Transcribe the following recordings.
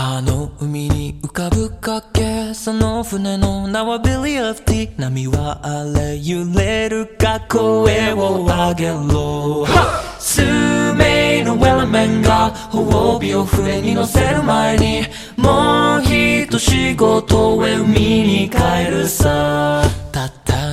あの海に浮かぶかけその船の名はビリ・オフ・ティ波はあれ揺れるか声を上げろ。数名のウェルメンが褒美を船に乗せる前にもう一仕事へ海に帰るさ。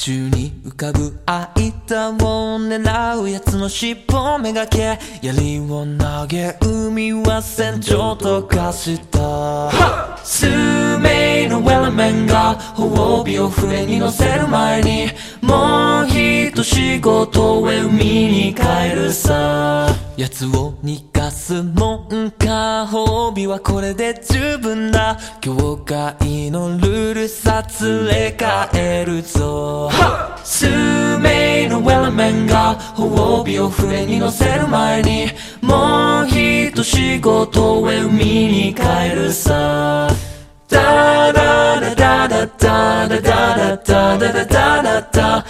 宙に浮かぶ間を狙う奴の尻尾めがけ槍を投げ海は戦場と化した。数名のウェルメンが褒美を船に乗せる前にもう一仕事へ海に帰るさ。奴を逃がすもんか褒美はこれで十分だ教会のルールさ連れ帰るぞ。数名のウェルメンが褒美を船に乗せる前にもう一仕事へ海に帰るさ。ダダダダダダダダダダダダダダ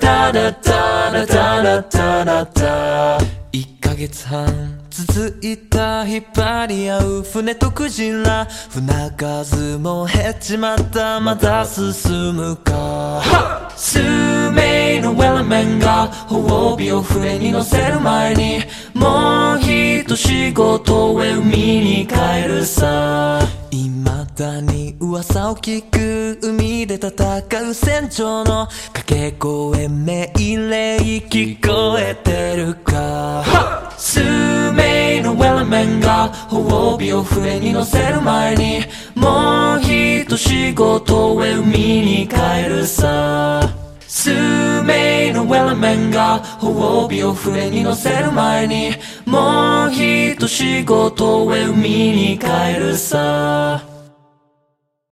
タラタラタラタラタ1ヶ月半続いた引っ張り合う船とクジラ船数も減っちまったまた進むか数名のウェルメンが褒美を船に乗せる前にもうひと仕事へ海に帰るさ今だに噂を聞く海で戦う船長の掛け声命令聞こえてるか。数名のウェルメンが褒美を船に乗せる前にもう一仕事へ海に帰るさ。数名のウェルメンが褒美を船に乗せる前にもう一仕事へ海に帰るさ。